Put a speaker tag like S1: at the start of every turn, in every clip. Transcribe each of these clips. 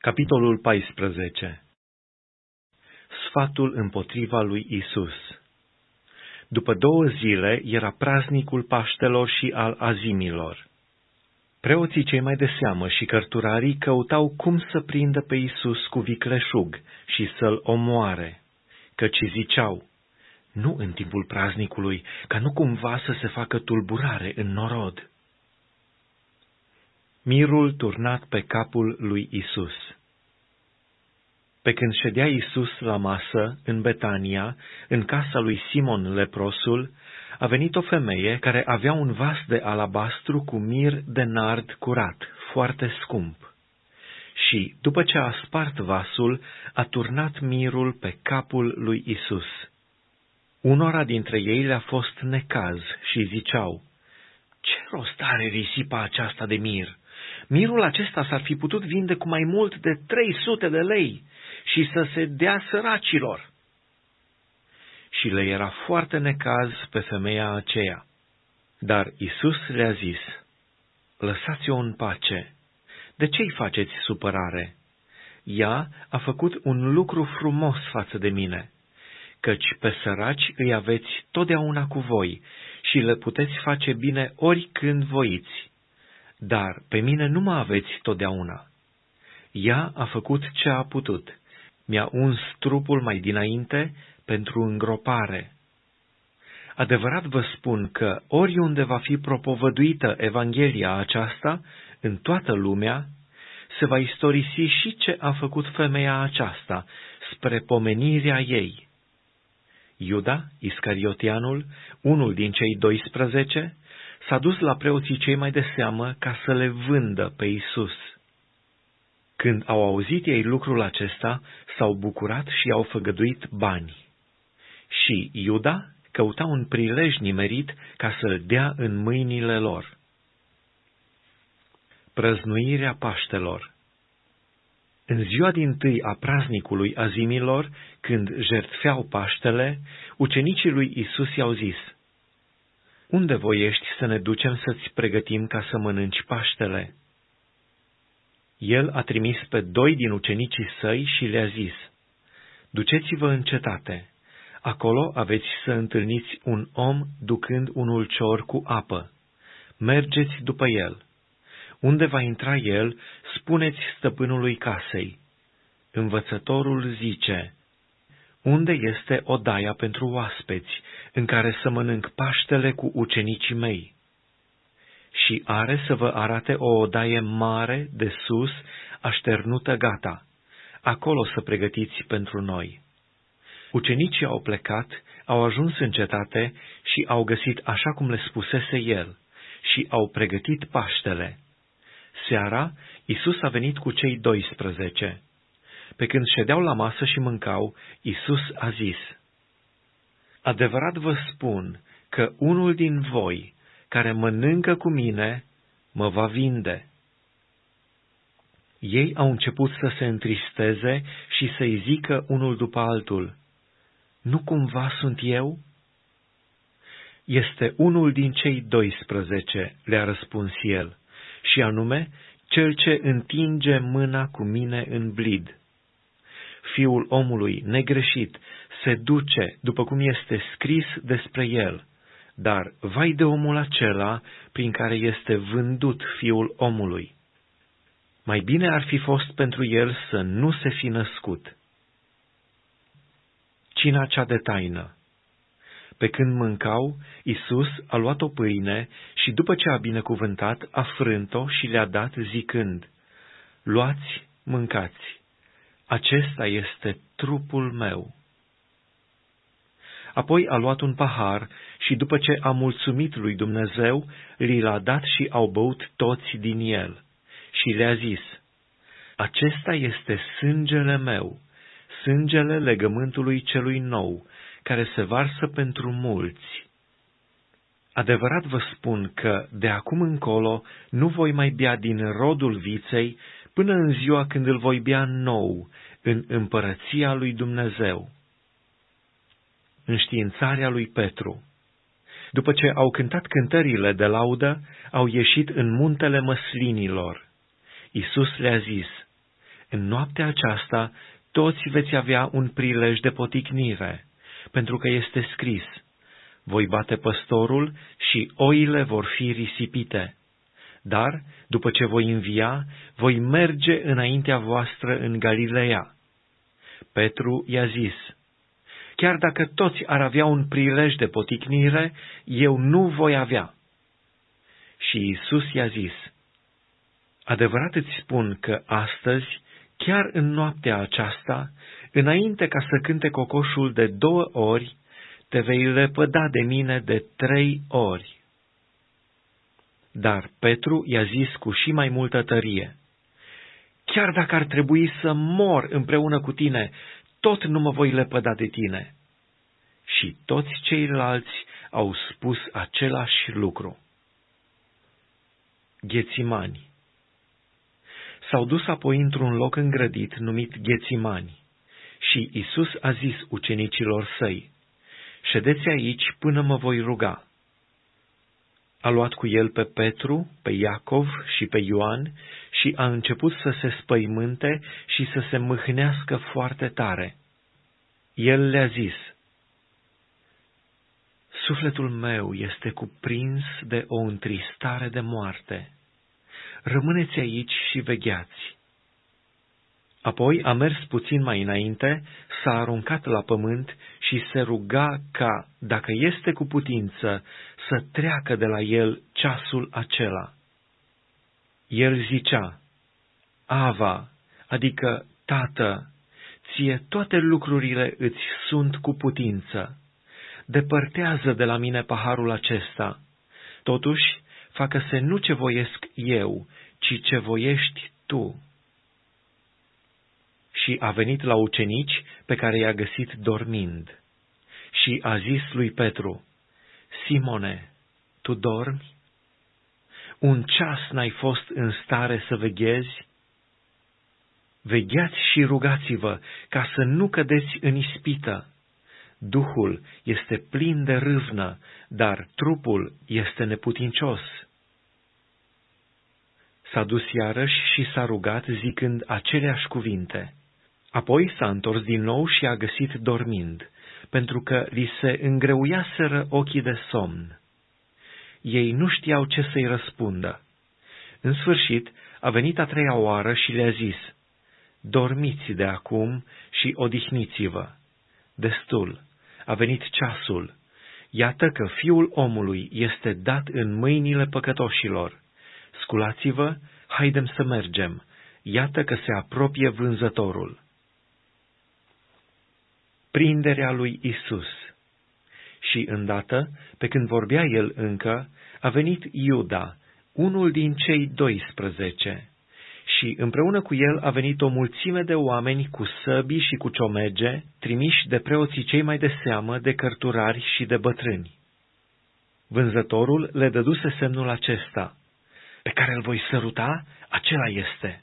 S1: Capitolul 14 Sfatul împotriva lui Isus După două zile era praznicul Paștelor și al Azimilor. Preoții cei mai de seamă și cărturarii căutau cum să prindă pe Isus cu vicleșug și să-l omoare, căci ziceau, nu în timpul praznicului, ca nu cumva să se facă tulburare în norod. Mirul turnat pe capul lui Isus. Pe când ședea Isus la masă, în Betania, în casa lui Simon leprosul, a venit o femeie care avea un vas de alabastru cu mir de nard curat, foarte scump. Și, după ce a spart vasul, a turnat mirul pe capul lui Isus. Unora dintre ei le-a fost necaz și ziceau, Ce rost are risipa aceasta de mir? Mirul acesta s-ar fi putut vinde cu mai mult de 300 de lei și să se dea săracilor. Și le era foarte necaz pe femeia aceea. Dar Isus le-a zis, Lăsați-o în pace. De ce-i faceți supărare? Ea a făcut un lucru frumos față de mine, căci pe săraci îi aveți totdeauna cu voi și le puteți face bine oricând voiți, dar pe mine nu mă aveți totdeauna. Ea a făcut ce a putut mi-a uns trupul mai dinainte pentru îngropare. Adevărat vă spun că oriunde va fi propovăduită Evanghelia aceasta, în toată lumea, se va istorisi și ce a făcut femeia aceasta, spre pomenirea ei. Iuda, Iscariotianul, unul din cei 12, s-a dus la preoții cei mai de seamă ca să le vândă pe Isus. Când au auzit ei lucrul acesta, s-au bucurat și au făgăduit bani. Și Iuda căuta un prilej nimerit ca să-l dea în mâinile lor. Prăznuirea Paștelor În ziua din tâi a praznicului azimilor, când jertfeau Paștele, ucenicii lui Isus i-au zis, Unde voiești să ne ducem să-ți pregătim ca să mănânci Paștele?" El a trimis pe doi din ucenicii săi și le-a zis, Duceți-vă în cetate, acolo aveți să întâlniți un om ducând un ulcior cu apă. Mergeți după el. Unde va intra el, spuneți stăpânului casei. Învățătorul zice, Unde este odaia pentru oaspeți, în care să mănânc paștele cu ucenicii mei?" Și are să vă arate o odaie mare de sus, așternută gata. Acolo să pregătiți pentru noi. Ucenicii au plecat, au ajuns în cetate și au găsit așa cum le spusese el și au pregătit Paștele. Seara, Isus a venit cu cei 12. Pe când ședeau la masă și mâncau, Isus a zis, Adevărat vă spun că unul din voi, care mănâncă cu mine, mă va vinde. Ei au început să se întristeze și să-i zică unul după altul, Nu cumva sunt eu? Este unul din cei 12, le-a răspuns el, și anume, cel ce întinge mâna cu mine în blid. Fiul omului, negreșit, se duce după cum este scris despre el, dar vai de omul acela prin care este vândut fiul omului. Mai bine ar fi fost pentru el să nu se fi născut. Cina cea de taină Pe când mâncau, Isus a luat o pâine și după ce a binecuvântat, a frânt-o și le-a dat zicând, Luați, mâncați, acesta este trupul meu. Apoi a luat un pahar și după ce a mulțumit lui Dumnezeu, li l-a dat și au băut toți din el. Și le-a zis, Acesta este sângele meu, sângele legământului celui nou, care se varsă pentru mulți. Adevărat vă spun că de acum încolo nu voi mai bea din rodul viței până în ziua când îl voi bea nou în împărăția lui Dumnezeu înștiințarea lui Petru. După ce au cântat cântările de laudă, au ieșit în muntele măslinilor. Isus le-a zis, În noaptea aceasta toți veți avea un prilej de poticnire, pentru că este scris, voi bate păstorul și oile vor fi risipite. Dar, după ce voi învia, voi merge înaintea voastră în Galileea. Petru i-a zis, chiar dacă toți ar avea un prilej de poticnire, eu nu voi avea. Și Isus i-a zis, adevărat îți spun că astăzi, chiar în noaptea aceasta, înainte ca să cânte cocoșul de două ori, te vei lepăda de mine de trei ori. Dar Petru i-a zis cu și mai multă tărie, Chiar dacă ar trebui să mor împreună cu tine, tot nu mă voi lepăda de tine. Și toți ceilalți au spus același lucru. Ghețimani S-au dus apoi într-un loc îngrădit numit Ghețimani și Isus a zis ucenicilor săi, Ședeți aici până mă voi ruga. A luat cu el pe Petru, pe Iacov și pe Ioan și a început să se spăimânte și să se mâhnească foarte tare. El le-a zis, Sufletul meu este cuprins de o întristare de moarte. Rămâneți aici și vegheați. Apoi a mers puțin mai înainte, s-a aruncat la pământ și se ruga ca, dacă este cu putință, să treacă de la el ceasul acela. El zicea, Ava, adică Tată, ție toate lucrurile îți sunt cu putință. Depărtează de la mine paharul acesta. Totuși, facă-se nu ce voiesc eu, ci ce voiești tu și a venit la ucenici pe care i-a găsit dormind. Și a zis lui Petru, Simone, tu dormi? Un ceas n-ai fost în stare să veghezi? Vegheați și rugați-vă ca să nu cădeți în ispită. Duhul este plin de râvnă, dar trupul este neputincios. S-a dus iarăși și s-a rugat zicând aceleași cuvinte. Apoi s-a întors din nou și a găsit dormind, pentru că li se îngreuiaseră ochii de somn. Ei nu știau ce să-i răspundă. În sfârșit, a venit a treia oară și le-a zis, Dormiți de acum și odihniți-vă. Destul, a venit ceasul. Iată că fiul omului este dat în mâinile păcătoșilor. Sculați-vă, haidem să mergem. Iată că se apropie vânzătorul prinderea lui Isus. Și îndată, pe când vorbea el încă, a venit Iuda, unul din cei doisprezece, și împreună cu el a venit o mulțime de oameni cu săbii și cu ciomege, trimiși de preoții cei mai de seamă, de cărturari și de bătrâni. Vânzătorul le dăduse semnul acesta, pe care îl voi săruta, acela este,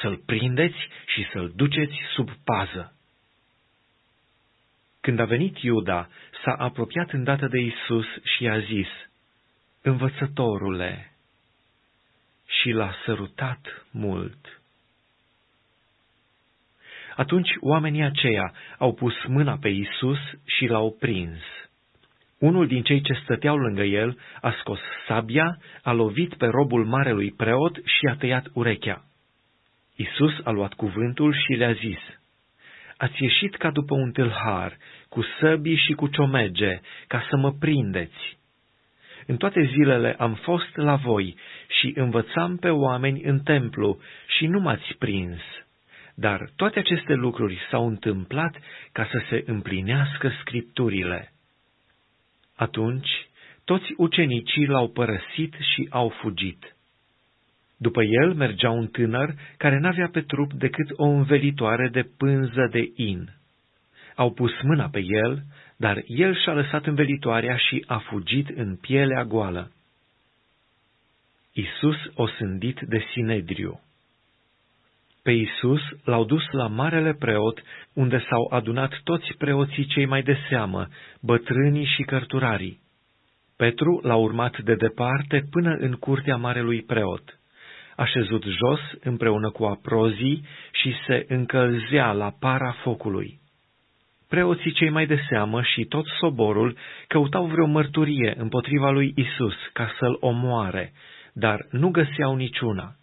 S1: să-l prindeți și să-l duceți sub pază. Când a venit Iuda, s-a apropiat îndată de Isus și a zis, Învățătorule, și l-a sărutat mult. Atunci oamenii aceia au pus mâna pe Isus și l-au prins. Unul din cei ce stăteau lângă el a scos sabia, a lovit pe robul marelui preot și a tăiat urechea. Isus a luat cuvântul și le-a zis, ați ieșit ca după un tâlhar, cu săbii și cu ciomege, ca să mă prindeți. În toate zilele am fost la voi și învățam pe oameni în templu și nu m-ați prins. Dar toate aceste lucruri s-au întâmplat ca să se împlinească scripturile. Atunci, toți ucenicii l-au părăsit și au fugit. După el mergea un tânăr care n-avea pe trup decât o învelitoare de pânză de in. Au pus mâna pe el, dar el și-a lăsat învelitoarea și a fugit în pielea goală. Isus o sândit de Sinedriu Pe Isus l-au dus la marele preot, unde s-au adunat toți preoții cei mai de seamă, bătrânii și cărturarii. Petru l-a urmat de departe până în curtea marelui preot așezut jos împreună cu aprozii și se încălzea la para focului. Preoții cei mai de seamă și tot soborul căutau vreo mărturie împotriva lui Isus ca să-l omoare, dar nu găseau niciuna,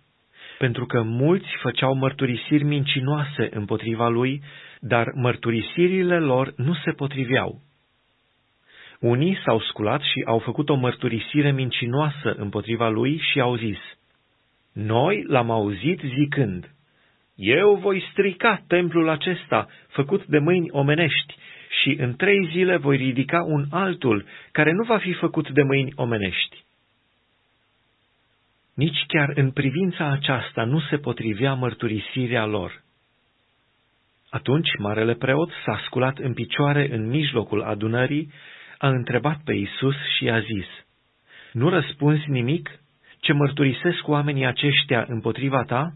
S1: pentru că mulți făceau mărturisiri mincinoase împotriva lui, dar mărturisirile lor nu se potriveau. Unii s-au sculat și au făcut o mărturisire mincinoasă împotriva lui și au zis, Noi l-am auzit zicând, Eu voi strica templul acesta, făcut de mâini omenești, și în trei zile voi ridica un altul, care nu va fi făcut de mâini omenești. Nici chiar în privința aceasta nu se potrivea mărturisirea lor. Atunci marele preot s-a sculat în picioare în mijlocul adunării a întrebat pe Isus și a zis, Nu răspunzi nimic? Ce mărturisesc oamenii aceștia împotriva ta?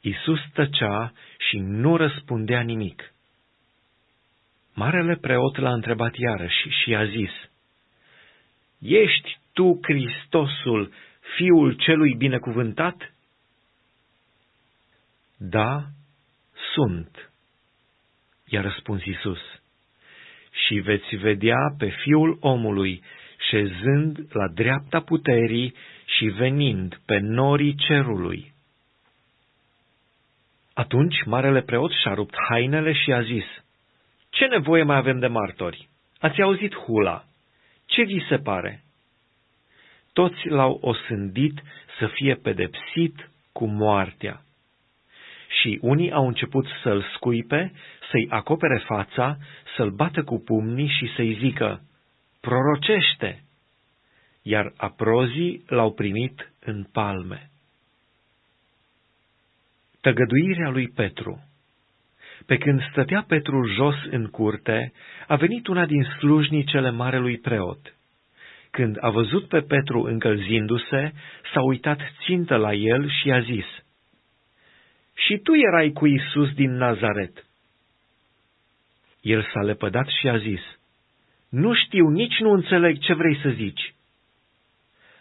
S1: Isus tăcea și nu răspundea nimic. Marele preot l-a întrebat iarăși și a zis, Ești tu Hristosul, Fiul celui binecuvântat? Da, sunt, i-a răspuns Isus și veți vedea pe Fiul omului șezând la dreapta puterii și venind pe norii cerului. Atunci marele preot și-a rupt hainele și a zis, Ce nevoie mai avem de martori? Ați auzit hula. Ce vi se pare? Toți l-au osândit să fie pedepsit cu moartea. Și unii au început să-l scuipe, să-i acopere fața, să-l bată cu pumnii și să-i zică, prorocește! Iar aprozii l-au primit în palme. Tăgăduirea lui Petru Pe când stătea Petru jos în curte, a venit una din slujnicele marelui preot. Când a văzut pe Petru încălzindu-se, s-a uitat țintă la el și a zis, Și tu erai cu Isus din Nazaret. El s-a lepădat și a zis, Nu știu, nici nu înțeleg ce vrei să zici.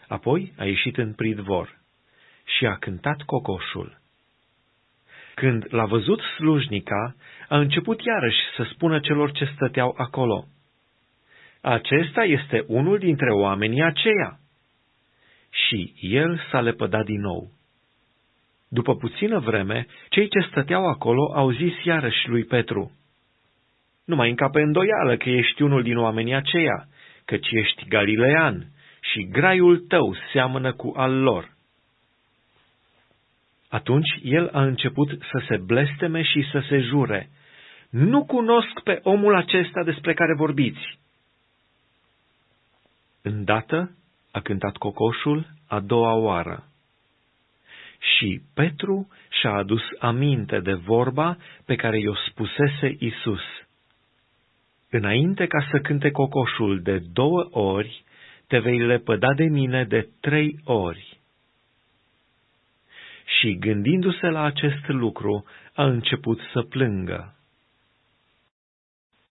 S1: Apoi a ieșit în pridvor și a cântat cocoșul. Când l-a văzut slujnica, a început iarăși să spună celor ce stăteau acolo, Acesta este unul dintre oamenii aceia. Și el s-a lepădat din nou. După puțină vreme, cei ce stăteau acolo au zis iarăși lui Petru, nu mai încape îndoială că ești unul din oamenii aceia, căci ești galilean și graiul tău seamănă cu al lor. Atunci el a început să se blesteme și să se jure, Nu cunosc pe omul acesta despre care vorbiți. Îndată a cântat cocoșul a doua oară. Și Petru și-a adus aminte de vorba pe care i-o spusese Isus. Înainte ca să cânte cocoșul de două ori, te vei lepăda de mine de trei ori. Și gândindu-se la acest lucru, a început să plângă.